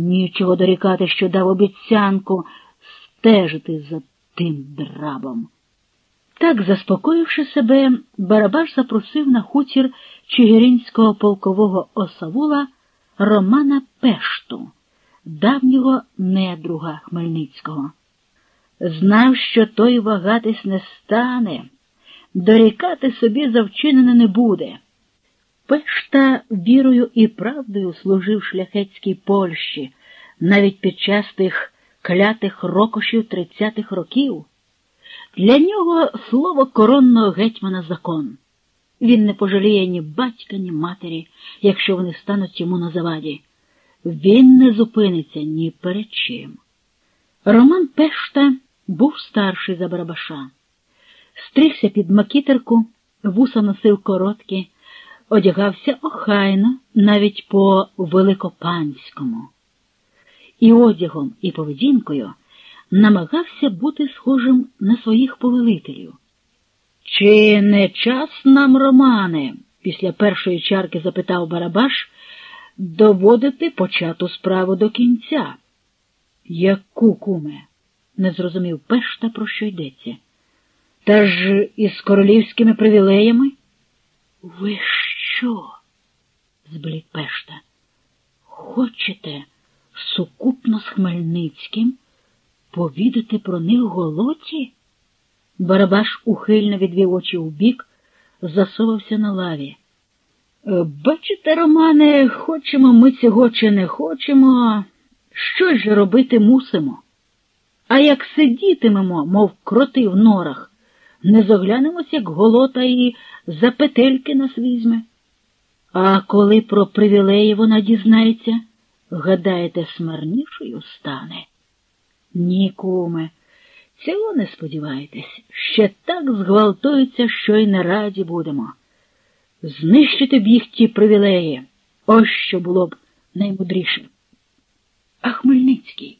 Нічого дорікати, що дав обіцянку стежити за тим драбом. Так, заспокоївши себе, Барабаш запросив на хутір чигиринського полкового осавула Романа Пешту, давнього недруга Хмельницького. Знав, що той вагатись не стане, дорікати собі завчинене не буде. Пешта вірою і правдою служив шляхетській Польщі навіть під час тих клятих рокошів тридцятих років. Для нього слово коронного гетьмана закон. Він не пожаліє ні батька, ні матері, якщо вони стануть йому на заваді. Він не зупиниться ні перед чим. Роман Пешта був старший за Барабаша. Стригся під макітерку, вуса носив короткі, одягався охайно, навіть по великопанському. І одягом, і поведінкою намагався бути схожим на своїх повелителів. Чи не час нам, Романе, після першої чарки запитав Барабаш, доводити почату справу до кінця? Яку куме? не зрозумів Пешта, про що йдеться. Та ж із королівськими привілеями? Ви що? зблід Пешта. Хочете сукупно з Хмельницьким повідати про них голоті? Барабаш ухильно відвів очі вбік, засовався на лаві. «Е, бачите, Романе, хочемо ми цього чи не хочемо, що ж робити мусимо? А як сидітимемо, мов кроти в норах, не заглянемось, як голота і за петельки нас візьме. А коли про привілеї вона дізнається, гадаєте, смирнішою стане? Ні, куме, цього не сподівайтесь, ще так зґвалтуються, що й не раді будемо. Знищити б їх ті привілеї, ось що було б наймудріше. А Хмельницький,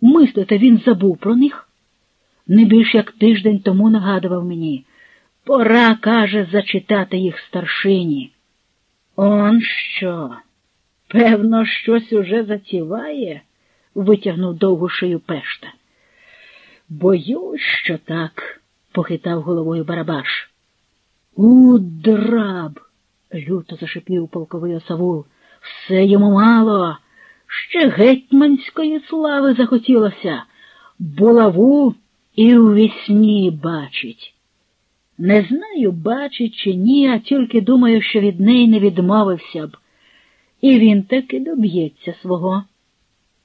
мислите, він забув про них? Не більш як тиждень тому нагадував мені. Пора, каже, зачитати їх старшині. Он що? Певно, щось уже затіває, витягнув довгу шию пешта. Боюсь, що так, похитав головою Барабаш. У драб, люто зашипів полковий осавул. Все йому мало. Ще гетьманської слави захотілося. Булаву і у вісні бачить. Не знаю, бачить чи ні, а тільки думаю, що від неї не відмовився б. І він таки доб'ється свого.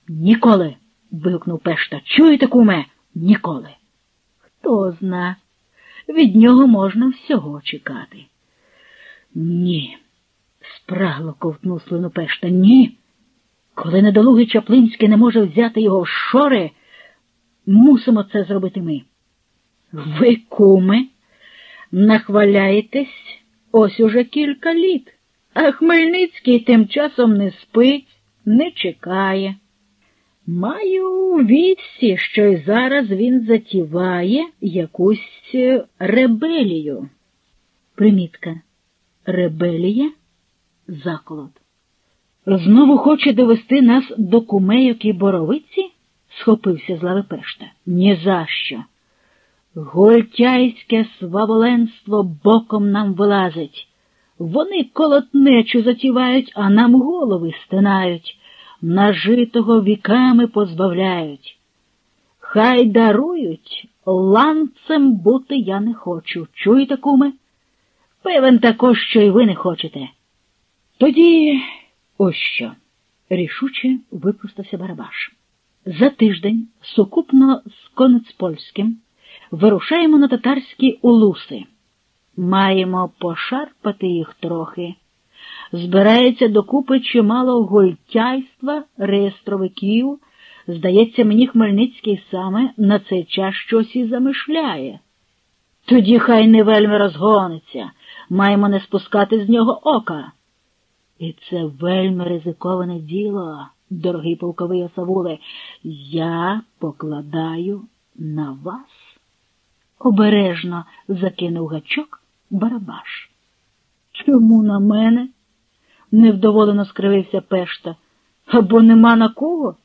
Ніколи. вигукнув Пешта. Чуєте, куме? Ніколи. Хто зна, від нього можна всього чекати. Ні, спрагло ковтнув слину Пешта. Ні. Коли недолугий Чаплинський не може взяти його в шори, мусимо це зробити ми. Ви, куме, нахваляєтесь ось уже кілька літ, а Хмельницький тим часом не спить, не чекає. Маю вісі, що й зараз він затіває якусь ребелію. Примітка. Ребелія заколот. Знову хоче довести нас до кумейок і боровиці? схопився з лави пешта. Ні за що. Гольтяйське сваволенство боком нам вилазить. Вони колотнечу затівають, а нам голови стинають, нажитого віками позбавляють. Хай дарують, ланцем бути я не хочу. Чуєте, куме? Певен також, що й ви не хочете. Тоді ось що, рішуче випростався Барабаш. За тиждень сукупно з Конецпольським вирушаємо на татарські улуси. Маємо пошарпати їх трохи. Збирається докупи чимало гультяйства, реєстровиків. Здається, мені Хмельницький саме на цей час щось і замишляє. Тоді хай не вельми розгониться, маємо не спускати з нього ока. І це вельми ризиковане діло, дорогий полковий осавуле. Я покладаю на вас. Обережно закинув гачок Барабаш. Чому на мене? невдоволено скривився пешта. або нема на кого.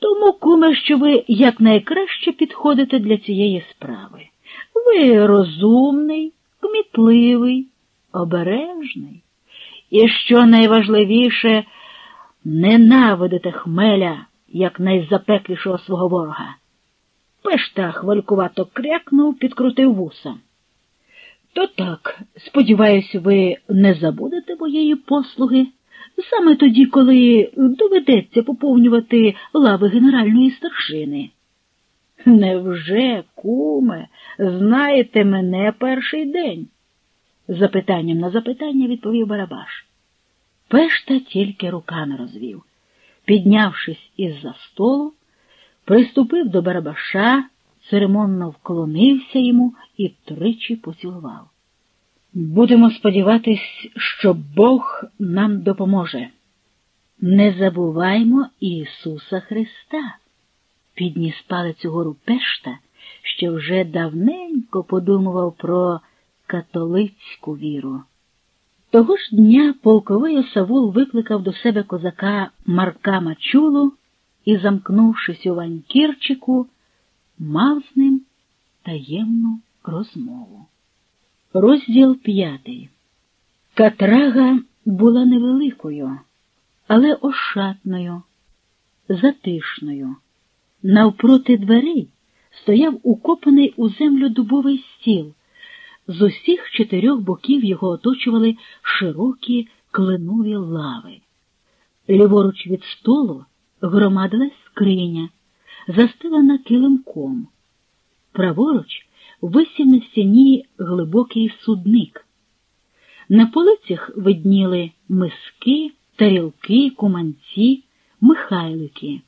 Тому, куме, що ви якнайкраще підходите для цієї справи. Ви розумний, кмітливий, обережний. І що найважливіше, ненавидите хмеля, як найзапеклішого свого ворога. Пешта хвалькувато крякнув, підкрутив вуса. То так, сподіваюся, ви не забудете моєї послуги саме тоді, коли доведеться поповнювати лави генеральної старшини. Невже, куме, знаєте мене перший день? Запитанням на запитання відповів Барабаш. Пешта тільки руками розвів. Піднявшись із за столу, приступив до Барабаша, церемонно вклонився йому і тричі поцілував. Будемо сподіватись, що Бог нам допоможе. Не забуваймо Ісуса Христа. Підніс палець угору пешта, що вже давненько подумував про католицьку віру. Того ж дня полковий осавул викликав до себе козака Марка Мачулу і, замкнувшись у ванькірчику, мав з ним таємну розмову. Розділ п'ятий. Катрага була невеликою, але ошатною, затишною. Навпроти дверей стояв укопаний у землю дубовий стіл. З усіх чотирьох боків його оточували широкі кленові лави. Ліворуч від столу громадилась скриня, застелена килимком. Праворуч висів на стіні глибокий судник. На полицях видніли миски, тарілки, куманці, михайлики.